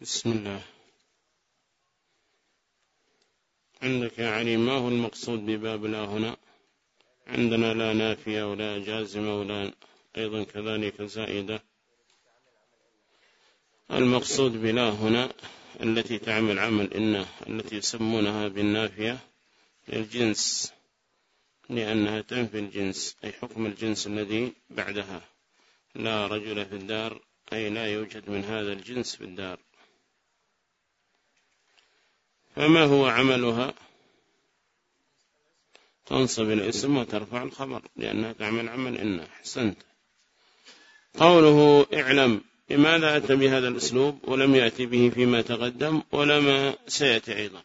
بسم الله. عندك يعني ما هو المقصود بباب لا هنا؟ عندنا لا نافية ولا جازمة ولا أيضا كذلك زائدة. المقصود بلا هنا التي تعمل عمل إنه التي يسمونها بالنافية للجنس لأنها تنفي الجنس أي حكم الجنس الذي بعدها. لا رجل في الدار أي لا يوجد من هذا الجنس في الدار. فما هو عملها؟ تنصب الاسم وترفع الخبر لأنها تعمل عمل إن أحسنت. قوله اعلم لماذا أتى بهذا الأسلوب؟ ولم يأتي به فيما تقدم ولما سيأتي أيضا.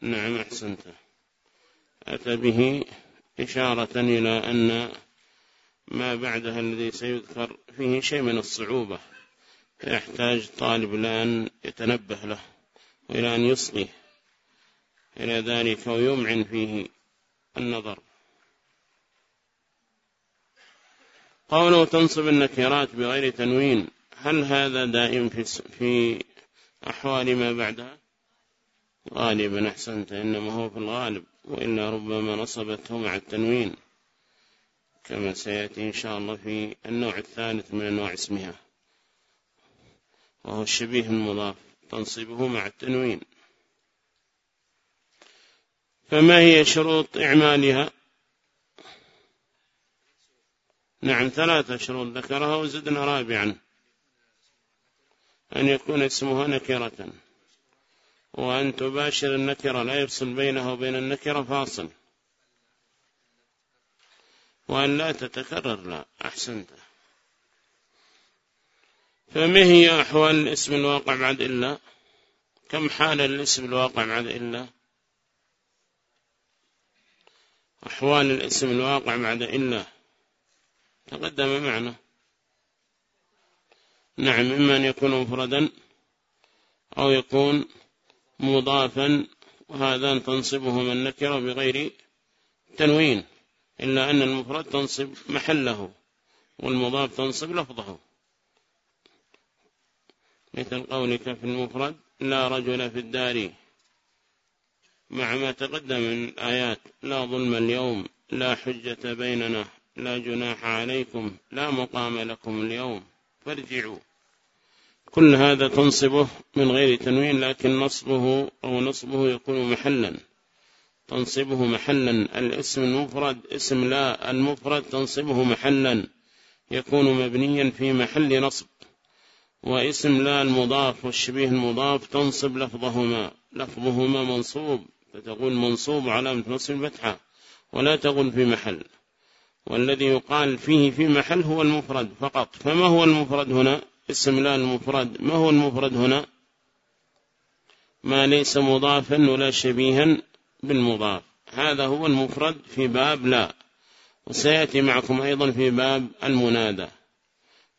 نعم أحسنت. أتى به إشارة إلى أن ما بعدها الذي سيذكر فيه شيء من الصعوبة. يحتاج طالب الآن يتنبه له وإلى أن يصغي إلى ذلك ويمعن فيه النظر. قوله تنصب النكرات بغير تنوين هل هذا دائم في, في أحوال ما بعدها؟ غالبا أحسنت إنما هو في الغالب وإلا ربما نصبته مع التنوين كما سيأتي إن شاء الله في النوع الثالث من أنواع اسمها. وهو الشبيه المضاف تنصبه مع التنوين. فما هي شروط إعمالها؟ نعم ثلاثة شروط ذكرها وزدنا رابعا. أن يكون اسمها نكرة. وأن تباشر النكرة لا يفصل بينها وبين النكرة فاصل. وأن لا تتكرر لا أحسنت. فما هي أحوال الاسم الواقع بعد إلا؟ كم حال الاسم الواقع بعد إلا؟ أحوال الاسم الواقع بعد إلا. تقدم معنا. نعم إما أن يكون مفردا أو يكون مضافا وهذا تنصبهما النكرة بغير تنوين إلا أن المفرد تنصب محله والمضاف تنصب لفظه. مثل قولك في المفرد لا رجل في الدار. مع ما تقدم من الآيات لا ظلم اليوم لا حجة بيننا لا جناح عليكم لا مقام لكم اليوم. فارجعوا. كل هذا تنصبه من غير تنوين لكن نصبه أو نصبه يكون محلا. تنصبه محلا. الاسم المفرد اسم لا المفرد تنصبه محلا. يكون مبنيا في محل نصب. واسم لا المضاف والشبيه المضاف تنصب لفظهما لفظهما منصوب فتقول منصوب علامة نصب الفتحة ولا تقول في محل. والذي يقال فيه في محل هو المفرد فقط. فما هو المفرد هنا؟ اسم لا المفرد. ما هو المفرد هنا؟ ما ليس مضافا ولا شبيها بالمضاف. هذا هو المفرد في باب لا. وسيأتي معكم أيضا في باب المنادى.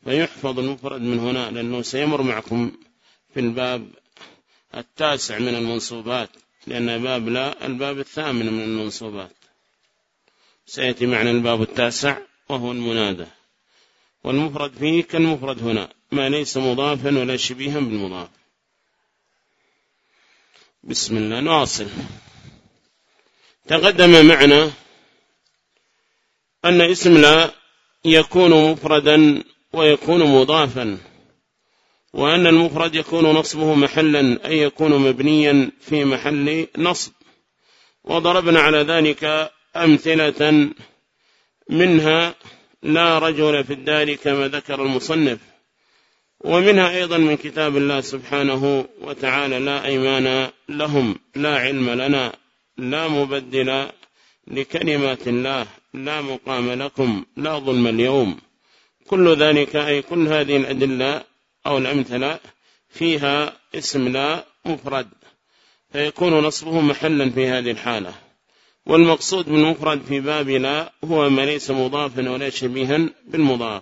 فيحفظ المفرد من هنا لأنه سيمر معكم في الباب التاسع من المنصوبات لأن باب لا الباب الثامن من المنصوبات. سيأتي معنا الباب التاسع وهو المنادى. والمفرد فيه كالمفرد هنا ما ليس مضافا ولا شبيها بالمضاف. بسم الله نواصل. تقدم معنا أن اسم لا يكون مفردا ويكون مضافا وأن المفرد يكون نصبه محلا أي يكون مبنيا في محل نصب. وضربنا على ذلك أمثلة منها لا رجل في الدار كما ذكر المصنف ومنها أيضا من كتاب الله سبحانه وتعالى لا أيمان لهم لا علم لنا لا مبدل لكلمات الله لا مقام لكم لا ظلم اليوم. كل ذلك أي كل هذه الأدلة أو الأمثلة فيها اسم لا مفرد فيكون نصبه محلا في هذه الحالة. والمقصود بالمفرد في باب لا هو ما ليس مضافا ولا شبيها بالمضاف.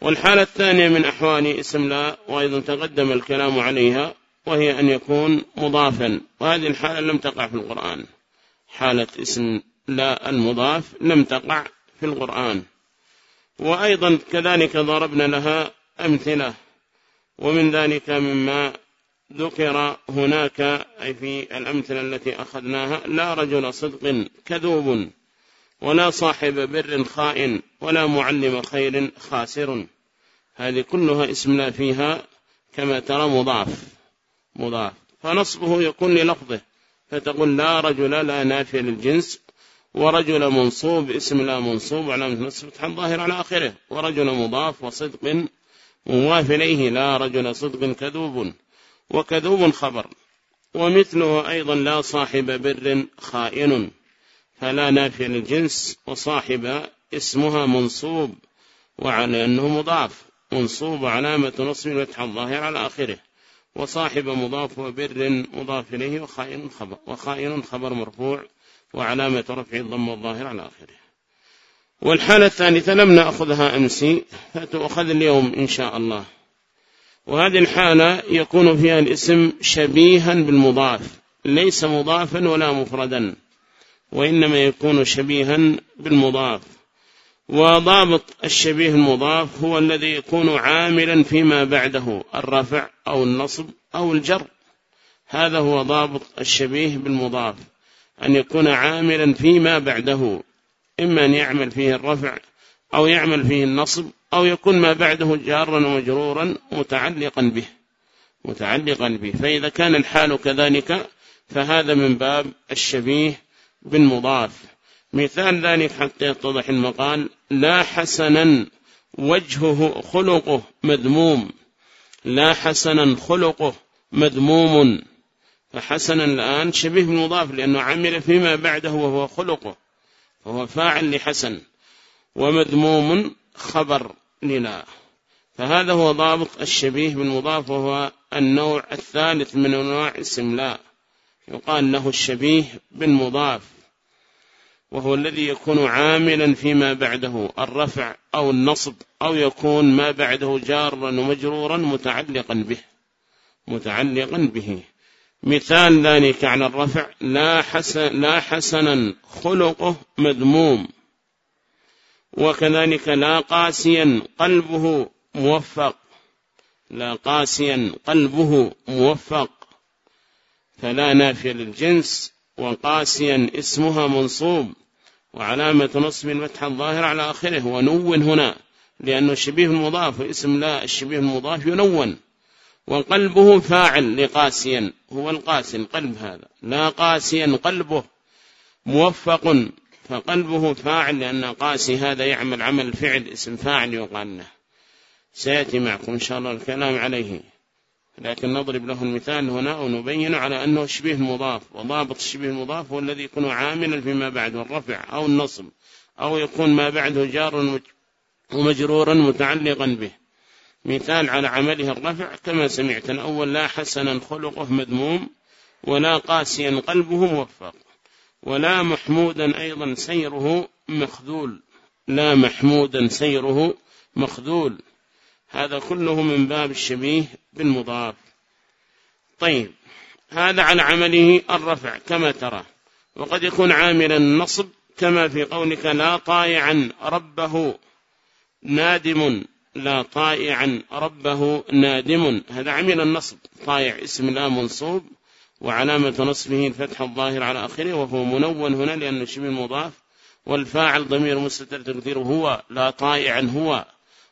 والحالة الثانية من أحوال اسم لا وأيضا تقدم الكلام عليها وهي أن يكون مضافا. وهذه الحالة لم تقع في القرآن. حالة اسم لا المضاف لم تقع في القرآن. وأيضا كذلك ضربنا لها أمثلة ومن ذلك مما ذكر هناك أي في الأمثلة التي أخذناها لا رجل صدق كذوب ولا صاحب بر خائن ولا معلم خير خاسر. هذه كلها اسم لا فيها كما ترى مضاف مضاف. فنصبه يكون للفظه فتقول لا رجل لا نافي للجنس ورجل منصوب اسم لا منصوب على نصب فتح الظاهر على آخره. ورجل مضاف وصدق مواف إليه لا رجل صدق كذوب وكذوب خبر. ومثله أيضا لا صاحب بر خائن. فلا نافي للجنس وصاحب اسمها منصوب وعلى أنه مضاف. منصوب علامة نصب الفتح الظاهر على آخره. وصاحب مضاف وبر مضاف إليه وخائن خبر, وخائن خبر مرفوع. وعلامة رفع الضم الظاهر على آخره. والحالة الثالثة لم نأخذها أمسي فتؤخذ اليوم إن شاء الله. وهذه الحالة يكون فيها الاسم شبيها بالمضاف ليس مضافا ولا مفردا وإنما يكون شبيها بالمضاف. وضابط الشبيه المضاف هو الذي يكون عاملا فيما بعده الرفع أو النصب أو الجر. هذا هو ضابط الشبيه بالمضاف. أن يكون عاملا فيما بعده إما أن يعمل فيه الرفع أو يعمل فيه النصب أو يكون ما بعده جارا ومجرورا متعلقا به متعلقا به. فإذا كان الحال كذلك فهذا من باب الشبيه بالمضاف. مثال ذلك حتى يتضح المقال لا حسنا وجهه خلقه مذموم لا حسنا خلقه مذموم. فحسنا الآن شبيه بالمضاف لأنه عمل فيما بعده وهو خلقه فهو فاعل لحسن ومذموم خبر للا فهذا هو ضابط الشبيه بالمضاف وهو النوع الثالث من أنواع اسم لا يقال له الشبيه بالمضاف وهو الذي يكون عاملا فيما بعده الرفع أو النصب أو يكون ما بعده جارا ومجرورا متعلقا به متعلقا به. مثال ذلك على الرفع. لا, حسن لا حسنا خلقه مذموم. وكذلك لا قاسيا قلبه موفق. لا قاسيا قلبه موفق. فلا نافية للجنس وقاسيا اسمها منصوب. وعلامة نصب المتح الظاهر على آخره. ونون هنا لأنه شبيه المضاف واسم لا الشبيه المضاف ينون. وقلبه فاعل لقاسيا هو القاسي القلب هذا. لا قاسيا قلبه موفق فقلبه فاعل لأن قاسي هذا يعمل عمل فعل اسم فاعل يقال له. سيأتي معكم إن شاء الله الكلام عليه. لكن نضرب له المثال هنا ونبين على أنه شبيه مضاف وضابط الشبيه المضاف هو الذي يكون عاملا فيما بعده الرفع أو النصب أو يكون ما بعده جار ومجرورا متعلقا به. مثال على عمله الرفع كما سمعت أول لا حسنا خلقه مذموم ولا قاسيا قلبه موفق ولا محمودا أيضا سيره مخذول لا محمودا سيره مخذول. هذا كله من باب الشبيه بالمضاف. طيب هذا على عمله الرفع كما ترى وقد يكون عاملا النصب كما في قولك لا طائعا ربه نادم لا طائعا ربه نادم. هذا عمل النصب. طائع اسم لا منصوب وعلامة نصبه الفتح الظاهر على آخره وهو منون هنا لأنه شبه مضاف والفاعل ضمير مستتر تقديره هو لا طائعا هو.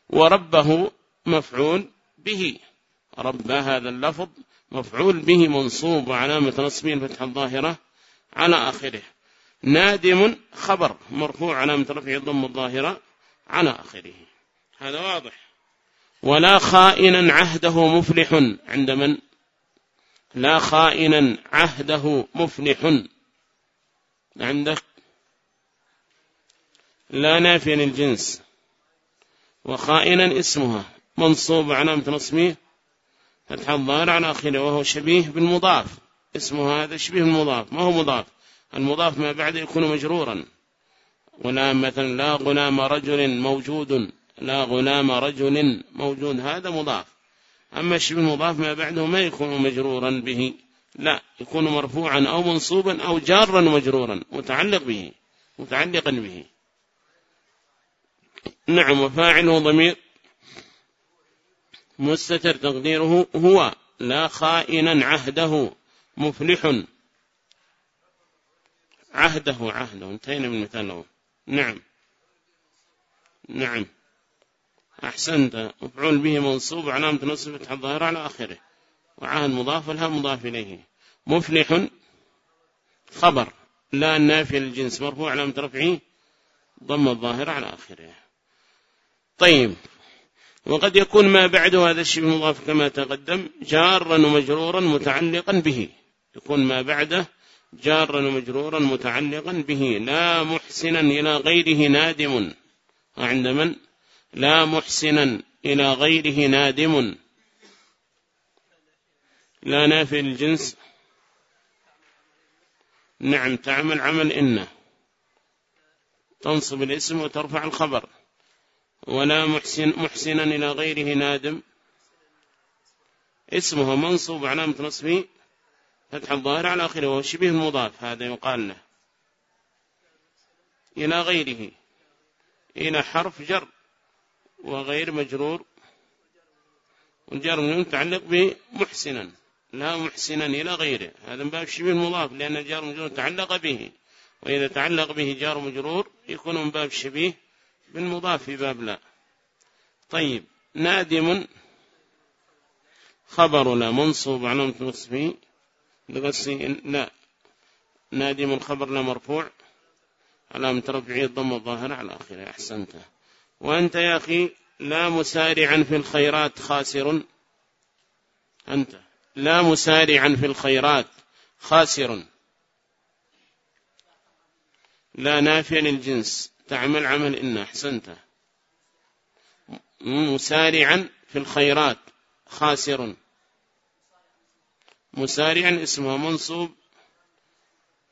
وربه مفعول به. رب هذا اللفظ مفعول به منصوب وعلامة نصبه الفتح الظاهرة على آخره. نادم خبر مرفوع علامة رفع الضم الظاهرة على آخره. هذا واضح. ولا خائنا عهده مفلح عند من؟ لا خائنا عهده مفلح. عندك؟ لا نافيا الجنس وخائنا اسمها. منصوب علامة نصبه فتح الظاهر على آخره وهو شبيه بالمضاف. اسمه هذا شبيه المضاف ما هو مضاف؟ المضاف ما بعد يكون مجرورا. غلام مثلا لا غلام رجل موجود. لا غلام رجل موجود هذا مضاف. أما الشبه المضاف ما بعده ما يكون مجرورا به. لا يكون مرفوعا أو منصوبا أو جارا مجرورا متعلق به متعلقا به. نعم وفاعله ضمير مستتر تقديره هو لا خائنا عهده مفلح. عهده عهده. انتهينا من مثال نعم. نعم. أحسنت. مفعول به منصوب علامة نصب فتح الظاهر على آخره. وعهد مضاف لها مضاف إليه. مفلح خبر. لا النافي للجنس. مرفوع علامة رفعه. ضم الظاهر على آخره. طيب. وقد يكون ما بعده هذا الشيء المضاف كما تقدم جارا ومجرورا متعلقا به. يكون ما بعده جارا ومجرورا متعلقا به. لا محسنا إلى غيره نادم. عند من؟ لا محسنا إلى غيره نادم. لا نافي الجنس نعم تعمل عمل إنه. تنصب الاسم وترفع الخبر. ولا محسن محسنا إلى غيره نادم. اسمه منصوب علامة نصبه فتح الظاهر على آخره وهو شبه المضاف هذا يقال له. إلى غيره. إلى حرف جر. وغير مجرور. والجر متعلق بمحسنا لا محسنا إلى غيره. هذا من باب شبه المضاف لأن الجار مجرور تعلق به. وإذا تعلق به جار مجرور يكون من باب شبيه بالمضاف في باب لا. طيب نادم. خبر لا منصوب على نصفه لغسي لا. نادم خبر لا مرفوع. علامة رفعه الضم الظاهر على آخره. أحسنته وأنت يا أخي لا مسارعا في الخيرات خاسر. أنت لا مسارعا في الخيرات خاسر. لا نافيا للجنس. تعمل عمل إن أحسنت. مسارعا في الخيرات خاسر. مسارعا اسمه منصوب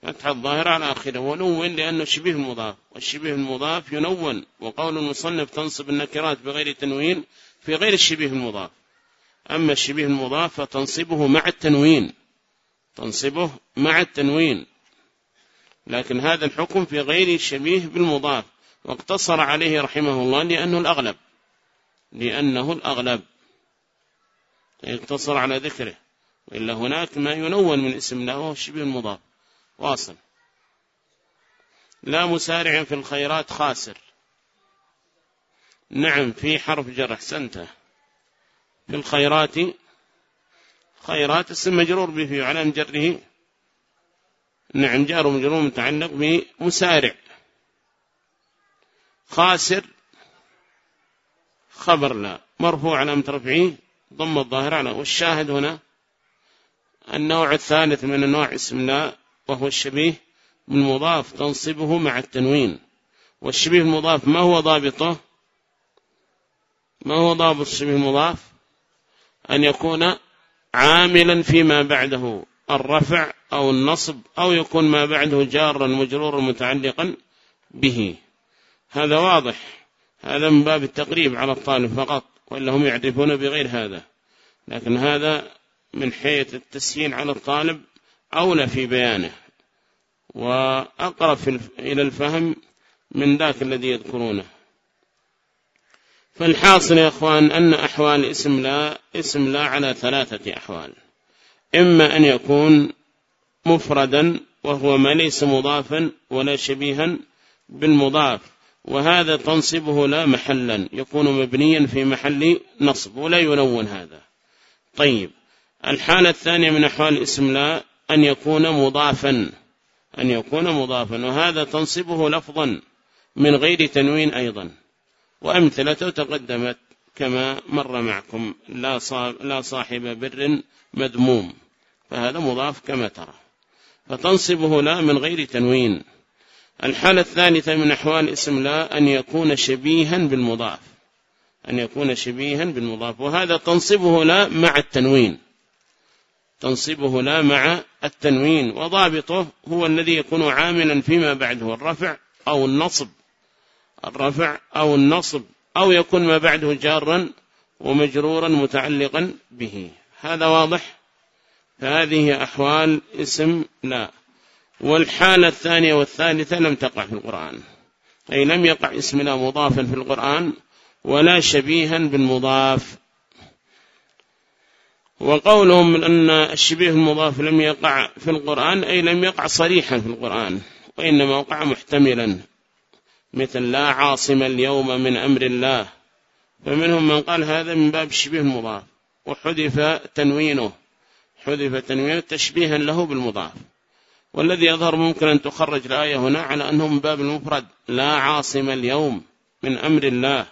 فتح الظاهر على آخره. ونون لأنه شبه المضاف والشبه المضاف ينون. وقول المصنف تنصب النكرات بغير تنوين في غير الشبه المضاف. أما الشبه المضاف فتنصبه مع التنوين. تنصبه مع التنوين. لكن هذا الحكم في غير الشبيه بالمضاف. واقتصر عليه رحمه الله لأنه الأغلب. لأنه الأغلب. يقتصر على ذكره. وإلا هناك ما ينون من اسم له الشبه المضاف. واصل. لا مسارع في الخيرات خاسر. نعم في حرف جر احسنته في الخيرات خيرات اسم مجرور به على جره. نعم جار مجرور متعلق بمسارع. خاسر خبر لا. مرفوع على رفعه ضم الظاهر على والشاهد هنا النوع الثالث من أنواع اسم لا. وهو الشبيه بالمضاف تنصبه مع التنوين. والشبيه المضاف ما هو ضابطه؟ ما هو ضابط الشبيه المضاف؟ أن يكون عاملا فيما بعده الرفع أو النصب أو يكون ما بعده جارا مجرورا متعلقا به. هذا واضح. هذا من باب التقريب على الطالب فقط وإلا هم يعرفون بغير هذا. لكن هذا من حيث التسهيل على الطالب أولى في بيانه وأقرب إلى الفهم من ذاك الذي يذكرونه. فالحاصل يا أخوان أن أحوال اسم لا اسم لا على ثلاثة أحوال. إما أن يكون مفردا وهو ما ليس مضافا ولا شبيها بالمضاف وهذا تنصبه لا محلا يكون مبنيا في محل نصب ولا ينون هذا. طيب الحالة الثانية من أحوال الاسم لا أن يكون مضافا أن يكون مضافا. وهذا تنصبه لفظا من غير تنوين أيضا. وأمثلته تقدمت كما مر معكم لا صاحب بر مذموم. فهذا مضاف كما ترى. فتنصبه لا من غير تنوين. الحالة الثالثة من أحوال اسم لا أن يكون شبيها بالمضاف. أن يكون شبيها بالمضاف. وهذا تنصبه لا مع التنوين. تنصبه لا مع التنوين وضابطه هو الذي يكون عاملا فيما بعده الرفع أو النصب. الرفع أو النصب أو يكون ما بعده جارا ومجرورا متعلقا به. هذا واضح؟ فهذه أحوال اسم لا. والحالة الثانية والثالثة لم تقع في القرآن. أي لم يقع اسم لا مضافا في القرآن ولا شبيها بالمضاف. وقولهم أن الشبيه المضاف لم يقع في القرآن أي لم يقع صريحا في القرآن وإنما وقع محتملا. مثل لا عاصم اليوم من أمر الله. فمنهم من قال هذا من باب الشبيه المضاف وحذف تنوينه. حذف تنوينه تشبيها له بالمضاف. والذي يظهر ممكن أن تخرج الآية هنا على أنه من باب المفرد لا عاصم اليوم من أمر الله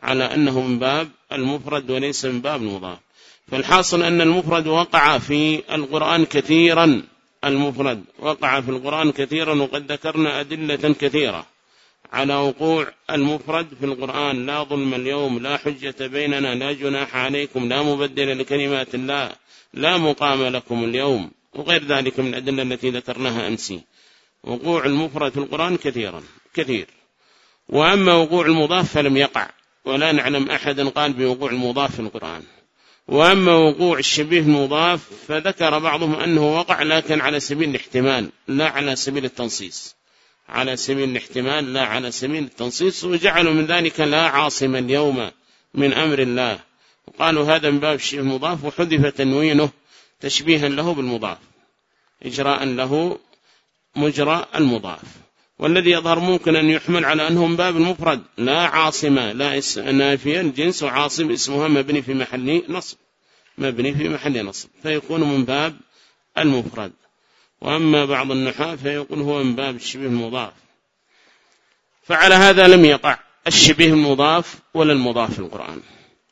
على أنه من باب المفرد وليس من باب المضاف. فالحاصل أن المفرد وقع في القرآن كثيرا المفرد وقع في القرآن كثيرا وقد ذكرنا أدلة كثيرة على وقوع المفرد في القرآن. لا ظلم اليوم لا حجة بيننا لا جناح عليكم لا مبدل لكلمات الله لا مقام لكم اليوم وغير ذلك من الأدلة التي ذكرناها أمسي وقوع المفرد في القرآن كثيرا كثير. وأما وقوع المضاف فلم يقع ولا نعلم أحدا قال بوقوع المضاف في القرآن. وأما وقوع الشبيه المضاف فذكر بعضهم أنه وقع لكن على سبيل الاحتمال لا على سبيل التنصيص. على سبيل الاحتمال لا على سبيل التنصيص وجعلوا من ذلك لا عاصم اليوم من أمر الله. وقالوا هذا من باب الشبيه المضاف وحذف تنوينه تشبيها له بالمضاف. إجراء له مجرى المضاف. والذي يظهر ممكن أن يحمل على أنه من باب المفرد لا عاصمة لا نافية الجنس وعاصم اسمها مبني في محل نصب. مبني في محل نصب. فيكون من باب المفرد. وأما بعض النحاة فيقول هو من باب الشبه المضاف. فعلى هذا لم يقع الشبه المضاف ولا المضاف في القرآن.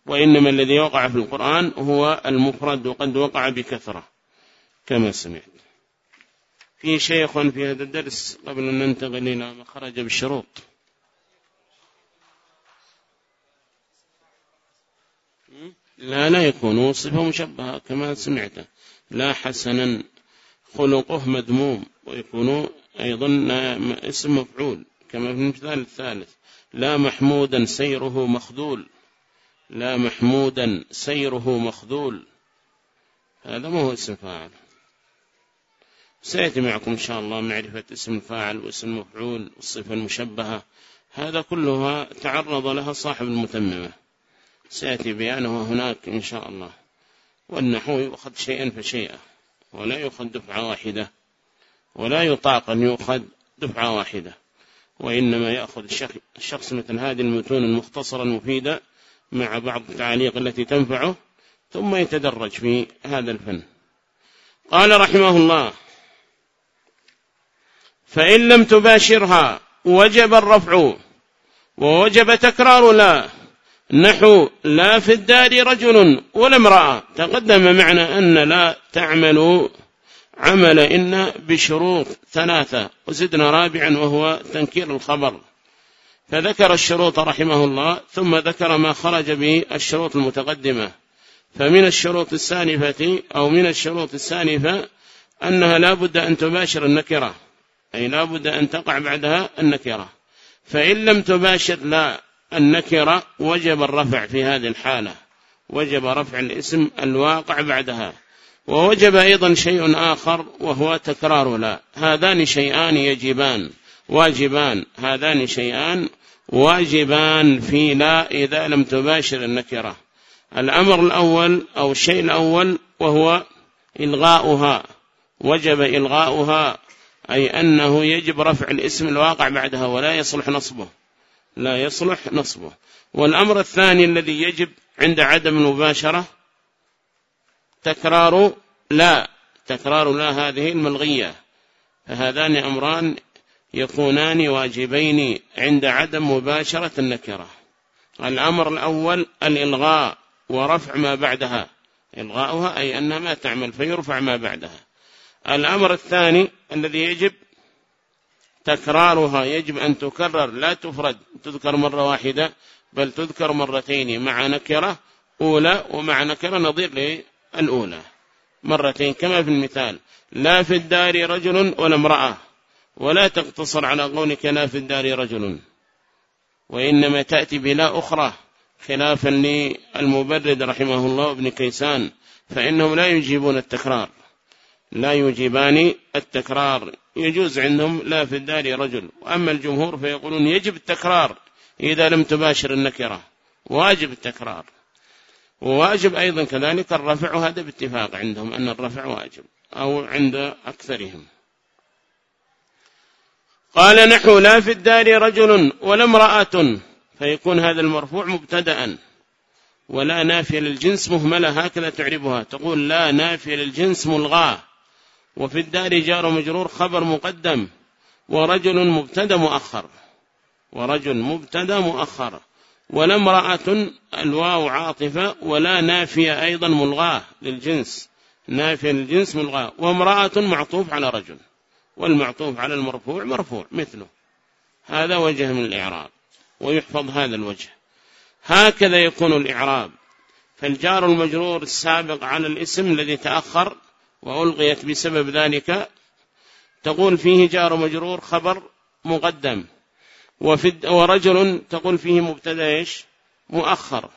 وإنما الذي وقع في القرآن هو المفرد وقد وقع بكثرة كما سمعت. في شيخ في هذا الدرس قبل أن ننتقل إلى ما خرج بالشروط. لا لا يكون صفة مشبهة كما سمعت. لا حسنا خلقه مذموم ويكون أيضا اسم مفعول كما في المثال الثالث. لا محمودا سيره مخذول. لا محمودا سيره مخذول. هذا ما هو اسم فاعل. سيأتي معكم إن شاء الله معرفة اسم الفاعل واسم المفعول والصفة المشبهة. هذا كلها تعرض لها صاحب المتممة. سيأتي بيانه هناك إن شاء الله. والنحو يؤخذ شيئا فشيئا. ولا يؤخذ دفعة واحدة. ولا يطاق أن يؤخذ دفعة واحدة. وإنما يأخذ الشخص مثل هذه المتون المختصرة المفيدة مع بعض التعليق التي تنفعه ثم يتدرج في هذا الفن. قال رحمه الله فإن لم تباشرها وجب الرفع ووجب تكرار لا. نحو لا في الدار رجل ولا امرأة. تقدم معنى أن لا تعمل عمل إن بشروط ثلاثة. وزدنا رابعا وهو تنكير الخبر. فذكر الشروط رحمه الله ثم ذكر ما خرج به الشروط المتقدمة. فمن الشروط السانفة أو من الشروط السانفة أنها لا بد أن تباشر النكرة. أي لا بد أن تقع بعدها النكرة. فإن لم تباشر لا النكرة وجب الرفع في هذه الحالة. وجب رفع الاسم الواقع بعدها. ووجب أيضا شيء آخر وهو تكرار لا. هذان شيئان يجبان واجبان. هذان شيئان واجبان في لا إذا لم تباشر النكرة. الأمر الأول أو الشيء الأول وهو إلغاؤها. وجب إلغاؤها. أي أنه يجب رفع الاسم الواقع بعدها ولا يصلح نصبه. لا يصلح نصبه. والأمر الثاني الذي يجب عند عدم المباشرة تكرار لا تكرار لا هذه الملغية. فهذان أمران يكونان واجبين عند عدم مباشرة النكرة. الأمر الأول الإلغاء ورفع ما بعدها. إلغاؤها أي أنها ما تعمل فيرفع ما بعدها. الأمر الثاني الذي يجب تكرارها يجب أن تكرر لا تفرد تذكر مرة واحدة بل تذكر مرتين مع نكرة أولى ومع نكرة نظير للأولى. مرتين كما في المثال لا في الدار رجل ولا امرأة ولا تقتصر على قولك لا في الدار رجل وإنما تأتي بلا أخرى خلافا للمبرد رحمه الله ابن كيسان فإنهم لا يجيبون التكرار. لا يجيبان التكرار. يجوز عندهم لا في الدار رجل. وأما الجمهور فيقولون يجب التكرار إذا لم تباشر النكرة. واجب التكرار. وواجب أيضا كذلك الرفع هذا باتفاق عندهم أن الرفع واجب أو عند أكثرهم. قال نحو لا في الدار رجل ولا امرأة. فيكون هذا المرفوع مبتدأ. ولا نافية للجنس مهملة هكذا تعربها. تقول لا نافية للجنس ملغاة. وفي الدار جار مجرور خبر مقدم ورجل مبتدأ مؤخر ورجل مبتدأ مؤخر ولا امرأة الواو عاطفة ولا نافية أيضا ملغاة للجنس نافية للجنس ملغاة وامرأة معطوف على رجل والمعطوف على المرفوع مرفوع مثله. هذا وجه من الإعراب ويحفظ هذا الوجه. هكذا يكون الإعراب. فالجار المجرور السابق على الاسم الذي تأخر وألغيت بسبب ذلك تقول فيه جار مجرور خبر مقدم وفي ورجل تقول فيه مبتدأ إيش؟ مؤخر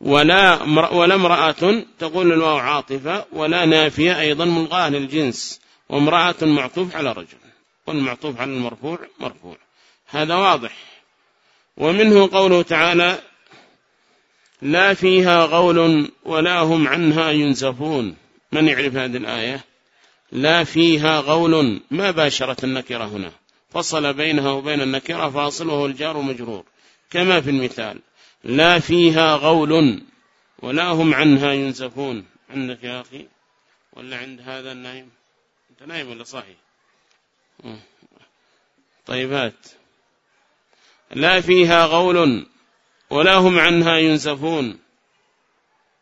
ولا ولا امرأة تقول الواو عاطفة ولا نافية أيضا ملغاة للجنس وامرأة معطوف على رجل والمعطوف على المرفوع مرفوع هذا واضح ومنه قوله تعالى لا فيها غول ولا هم عنها ينزفون من يعرف هذه الآية؟ لا فيها غول ما باشرت النكرة هنا. فصل بينها وبين النكرة فاصل وهو الجار مجرور. كما في المثال لا فيها غول ولا هم عنها ينزفون. عندك يا أخي؟ ولا عند هذا النايم؟ أنت نايم ولا صحي طيبات. لا فيها غول ولا هم عنها ينزفون.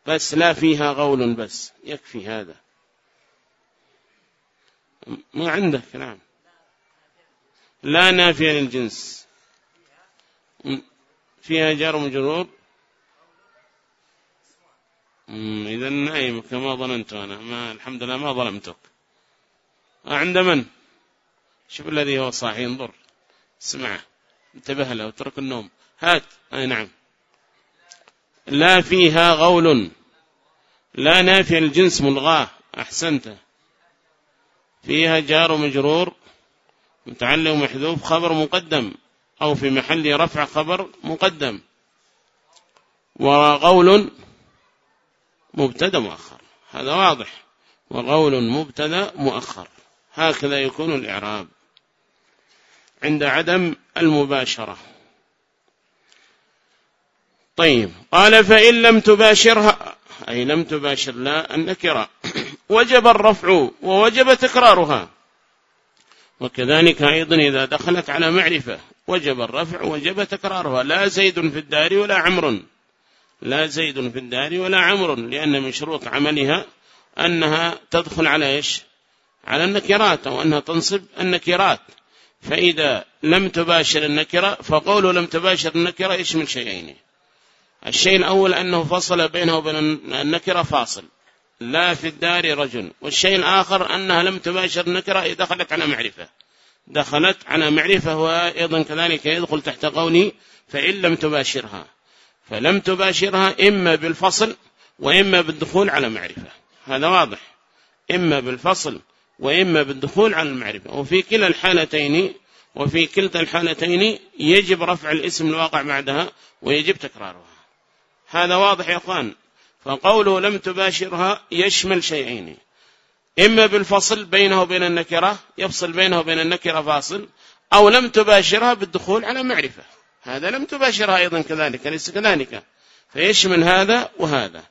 بس لا فيها غول بس. يكفي هذا. ما عندك نعم. لا نافية للجنس. فيها جار مجرور إذا نايم كما ظننت أنا. ما الحمد لله ما ظلمتك. عند من؟ شوف الذي هو صاحي انظر. اسمعه انتبه له وترك النوم. هات. أي نعم. لا فيها غول. لا نافي الجنس ملغاه. أحسنت. فيها جار مجرور متعلق محذوف خبر مقدم. أو في محل رفع خبر مقدم. وقول مبتدأ مؤخر. هذا واضح. وقول مبتدأ مؤخر. هكذا يكون الإعراب. عند عدم المباشرة. طيب. قال فإن لم تباشرها أي لم تباشر لا النكرة. وجب الرفع ووجب تكرارها. وكذلك أيضا إذا دخلت على معرفة وجب الرفع وجب تكرارها. لا زيد في الدار ولا عمر لا زيد في الدار ولا عمر لأن من شروط عملها أنها تدخل على إيش؟ على النكرات أو أنها تنصب النكرات. فإذا لم تباشر النكرة فقوله لم تباشر النكرة إيش من شيئين؟ الشيء الأول أنه فصل بينه وبين النكرة فاصل. لا في الدار رجل. والشيء الآخر أنها لم تباشر النكرة دخلت على معرفة. دخلت على معرفة وأيضا كذلك يدخل تحت قولي فإن لم تباشرها. فلم تباشرها إما بالفصل وإما بالدخول على معرفة. هذا واضح. إما بالفصل وإما بالدخول على المعرفة. وفي كلا الحالتين وفي كلتا الحالتين يجب رفع الاسم الواقع بعدها ويجب تكرارها. هذا واضح يا أخوان. فقوله لم تباشرها يشمل شيئين. إما بالفصل بينه وبين النكرة يفصل بينه وبين النكرة فاصل أو لم تباشرها بالدخول على معرفة. هذا لم تباشرها أيضا كذلك ليس كذلك. فيشمل هذا وهذا.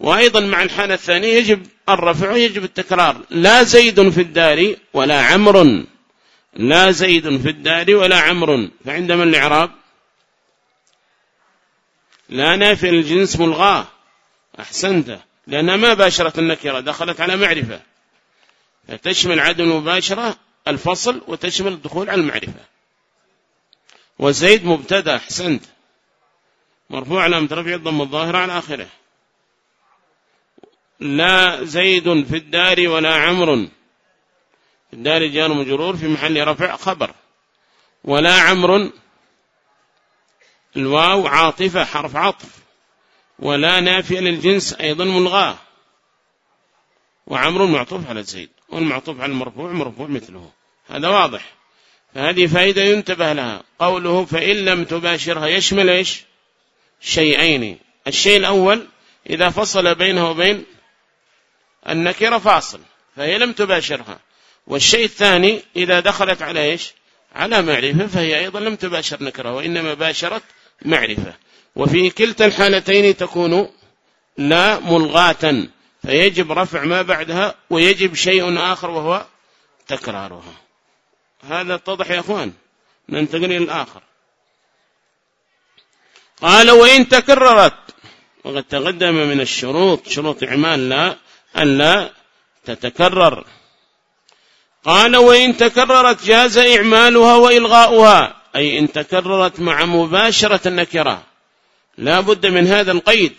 وأيضا مع الحالة الثانية يجب الرفع ويجب التكرار. لا زيد في الدار ولا عمر لا زيد في الدار ولا عمر فعندما الإعراب؟ لا نافي الجنس ملغاه. أحسنت. لأنها ما باشرت النكرة دخلت على معرفة. تشمل عدم مباشرة الفصل وتشمل الدخول على المعرفة. وزيد مبتدأ أحسنت. مرفوع على رفع الضم الظاهرة على آخره. لا زيد في الدار ولا عمر في الدار جار مجرور في محل رفع خبر. ولا عمر الواو عاطفة حرف عطف. ولا نافية للجنس أيضا ملغاة. وعمر معطوف على زيد والمعطوف على المرفوع مرفوع مثله. هذا واضح. فهذه فائدة ينتبه لها. قوله فإن لم تباشرها يشمل إيش؟ شيئين. الشيء الأول إذا فصل بينه وبين النكرة فاصل فهي لم تباشرها. والشيء الثاني إذا دخلت على إيش؟ على معرفة فهي أيضا لم تباشر نكرة وإنما باشرت معرفة. وفي كلتا الحالتين تكون لا ملغاة فيجب رفع ما بعدها ويجب شيء آخر وهو تكرارها. هذا اتضح يا أخوان. ننتقل إلى الآخر. قال وإن تكررت وقد تقدم من الشروط شروط إعمال لا أن لا تتكرر. قال وإن تكررت جاز إعمالها وإلغاؤها. أي إن تكررت مع مباشرة النكرة لا بد من هذا القيد.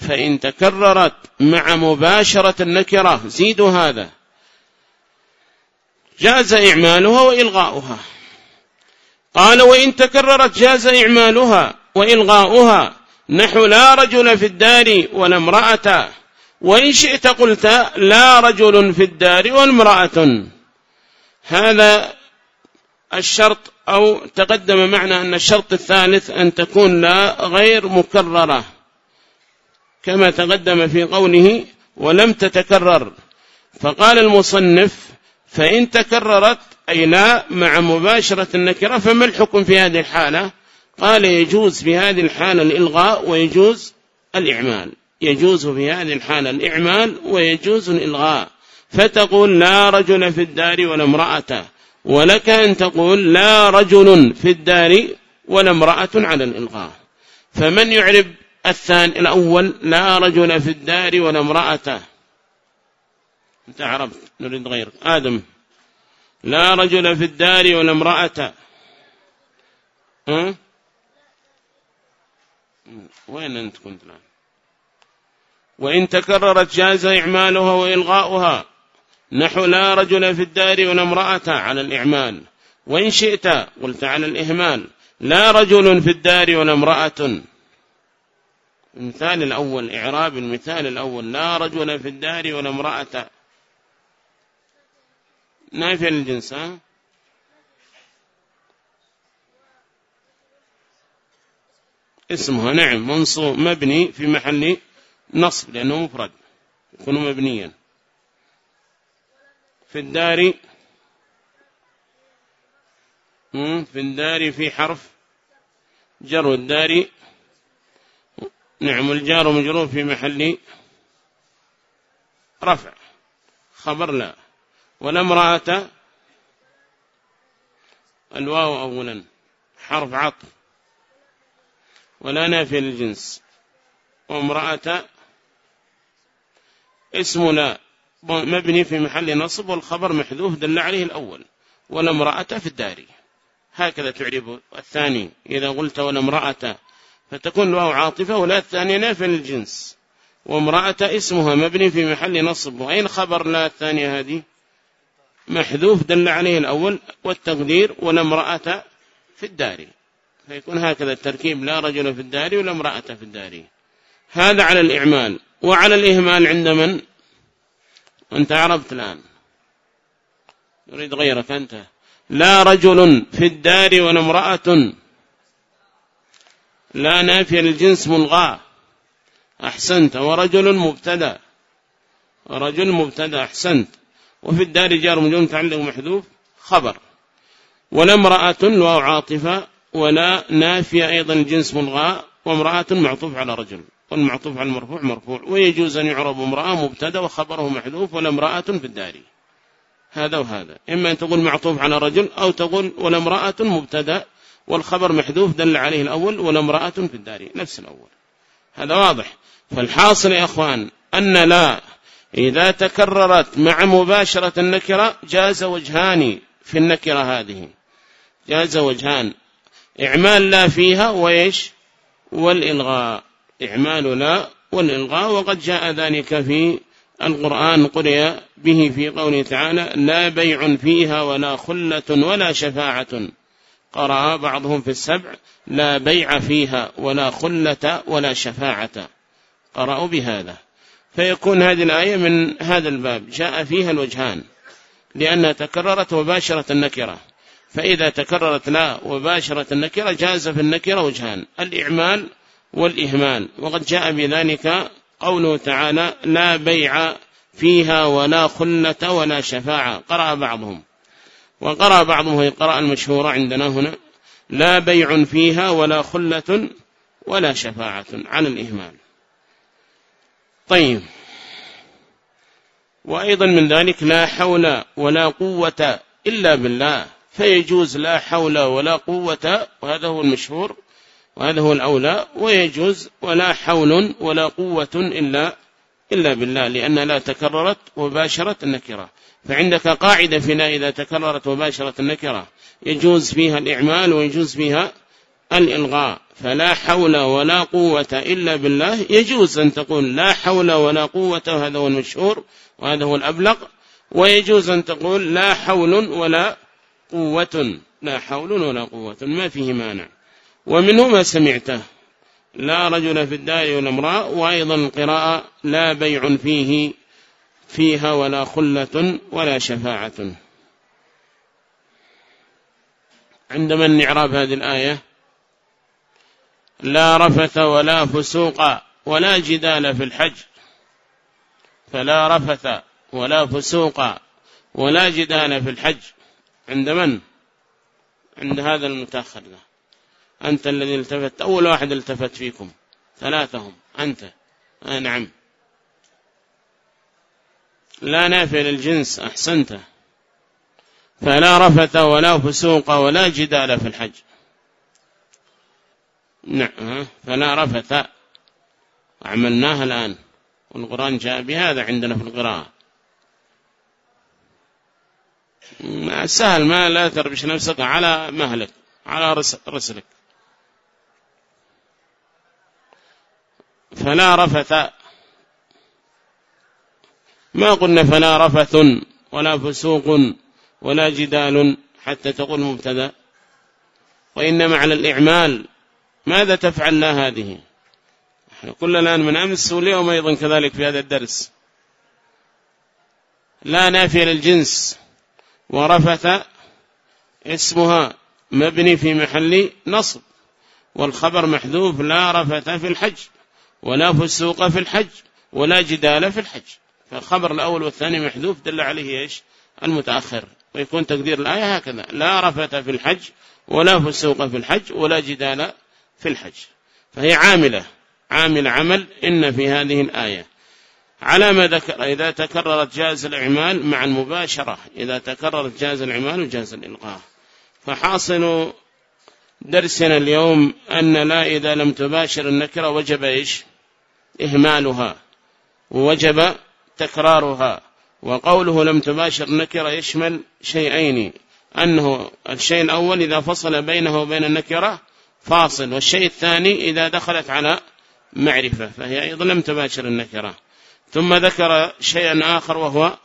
فإن تكررت مع مباشرة النكرة زيدوا هذا. جاز إعمالها وإلغاؤها. قال وإن تكررت جاز إعمالها وإلغاؤها نحو لا رجل في الدار ولا امرأة. وإن شئت قلت لا رجل في الدار والمرأة هذا الشرط أو تقدم معنا أن الشرط الثالث أن تكون لا غير مكررة كما تقدم في قوله ولم تتكرر. فقال المصنف فإن تكررت أي لا مع مباشرة النكرة فما الحكم في هذه الحالة؟ قال يجوز في هذه الحالة الإلغاء ويجوز الإعمال. يجوز في هذه الحالة الإعمال ويجوز الإلغاء. فتقول لا رجل في الدار ولا امرأة. ولك أن تقول لا رجل في الدار ولا امرأة على الإلغاء. فمن يعرب الثاني الأول لا رجل في الدار ولا امرأة. أنت عرفت نريد غير. آدم لا رجل في الدار ولا امرأة. أه؟ وين أنت كنت الآن؟ وإن تكررت جاز إعمالها وإلغاؤها. نحو لا رجل في الدار ولا امرأة على الإعمال. وإن شئت قلت على الإهمال. لا رجل في الدار ولا امرأة. المثال الأول إعراب المثال الأول. لا رجل في الدار ولا امرأة. نافع للجنس ها اسمها نعم منصوب مبني في محل نصب لأنه مفرد يكون مبنيا. في الدار. في الدار في حرف جر الدار. نعم الجار مجرور في محل رفع. خبر لا. ولا امرأة. الواو أولا. حرف عطف. ولا نافي للجنس. وامرأة. اسم لا. مبني في محل نصب والخبر محذوف دل عليه الأول. ولا امرأة في الدار. هكذا تعرب الثاني. إذا قلت ولا امرأة فتكون له عاطفة ولا الثانية نافع للجنس. وامرأة اسمها مبني في محل نصب. وأين خبر لا الثانية هذه؟ محذوف دل عليه الأول. والتقدير ولا امرأة في الدار. فيكون هكذا التركيب. لا رجل في الدار ولا امرأة في الدار. هذا على الإعمال. وعلى الإهمال عند من؟ أنت عرفت الآن. نريد غيرك أنت. لا رجل في الدار ولا امرأة. لا نافية للجنس ملغاة. أحسنت. ورجل مبتدأ. رجل مبتدأ. أحسنت. وفي الدار جار مجرم تعلق محذوف. خبر. ولا امرأة الواو عاطفة ولا نافية أيضا الجنس ملغاة. وامرأة معطوف على رجل. والمعطوف على المرفوع مرفوع. ويجوز أن يعرب امرأة مبتدأ وخبره محذوف ولا امرأة في الدار. هذا وهذا. إما أن تقول معطوف على رجل أو تقول ولا امرأة مبتدأ والخبر محذوف دل عليه الأول ولا امرأة في الدار. نفس الأول. هذا واضح. فالحاصل يا أخوان أن لا إذا تكررت مع مباشرة النكرة جاز وجهان في النكرة هذه. جاز وجهان. إعمال لا فيها وإيش؟ والإلغاء. إعمال لا والإلغاء وقد جاء ذلك في القرآن قرئ به في قوله تعالى لا بيع فيها ولا خلة ولا شفاعة. قرأ بعضهم في السبع لا بيع فيها ولا خلة ولا شفاعة. قرأوا بهذا. فيكون هذه الآية من هذا الباب. جاء فيها الوجهان لأنها تكررت وباشرة النكرة. فإذا تكررت لا وباشرة النكرة جاز في النكرة وجهان الإعمال والإهمال. وقد جاء بذلك قوله تعالى لا بيع فيها ولا خلة ولا شفاعة قرأ بعضهم. وقرأ بعضهم القراءة المشهورة عندنا هنا لا بيع فيها ولا خلة ولا شفاعة عن الإهمال. طيب. وأيضا من ذلك لا حول ولا قوة إلا بالله فيجوز لا حول ولا قوة وهذا هو المشهور. وهذا هو الأولى ويجوز ولا حول ولا قوة إلا إلا بالله لأن لا تكررت وباشرت النكرة. فعندك قاعدة في لا إذا تكررت وباشرت النكرة. يجوز فيها الإعمال ويجوز فيها الإلغاء. فلا حول ولا قوة إلا بالله. يجوز أن تقول لا حول ولا قوة وهذا هو المشهور وهذا هو الأبلغ. ويجوز أن تقول لا حول ولا قوة لا حول ولا قوة. ما فيه مانع. ومنه ما سمعته. لا رجل في الدار ولا امرأة وأيضا القراءة لا بيع فيه فيها ولا خلة ولا شفاعة. عندما النعراب هذه الآية لا رفث ولا فسوق ولا جدال في الحج. فلا رفث ولا فسوق ولا جدال في الحج. عند من؟ عند هذا المتأخر له أنت الذي التفت أول واحد التفت فيكم. ثلاثهم أنت. آه نعم. لا نافع للجنس أحسنت. فلا رفث ولا فسوق ولا جدال في الحج. نعم فلا رفث. عملناها الآن. والقرآن جاء بهذا عندنا في القراءة. سهل ما لا تربش نفسك على مهلك على رسلك. فلا رفث. ما قلنا فلا رفث ولا فسوق ولا جدال حتى تقول مبتدأ. وإنما على الإعمال. ماذا تفعل لا هذه؟ قلنا الآن من أمس واليوم أيضا كذلك في هذا الدرس. لا نافية للجنس. ورفث اسمها مبني في محل نصب. والخبر محذوف لا رفث في الحج. ولا فسوق في الحج ولا جدال في الحج. فالخبر الأول والثاني محذوف دل عليه إيش؟ المتأخر. ويكون تقدير الآية هكذا لا رفث في الحج ولا فسوق في الحج ولا جدال في الحج. فهي عاملة عامل عمل إن في هذه الآية. على ما ذكر إذا تكررت جاز الإعمال مع المباشرة. إذا تكررت جاز الإعمال وجاز الإلقاء فحاصل درسنا اليوم أن لا إذا لم تباشر النكرة وجب إيش؟ إهمالها ووجب تكرارها وقوله لم تباشر النكرة يشمل شيئين أنه الشيء الأول إذا فصل بينه وبين النكرة فاصل والشيء الثاني إذا دخلت على معرفة فهي أيضا لم تباشر النكرة. ثم ذكر شيئا آخر وهو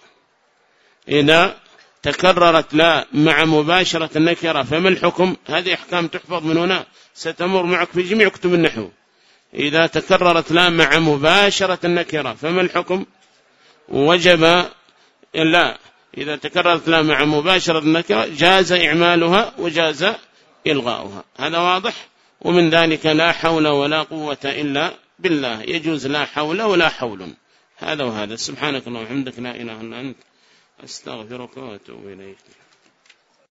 إذا تكررت لا مع مباشرة النكرة فما الحكم؟ هذه أحكام تحفظ من هنا ستمر معك في جميع كتب النحو. إذا تكررت لا مع مباشرة النكرة فما الحكم؟ وجب لا إذا تكررت لا مع مباشرة النكرة جاز إعمالها وجاز إلغاؤها. هذا واضح؟ ومن ذلك لا حول ولا قوة إلا بالله. يجوز لا حول ولا حول. هذا وهذا. سبحانك اللهم وبحمدك لا إله إلا أنت. أستغفرك وأتوب إليك.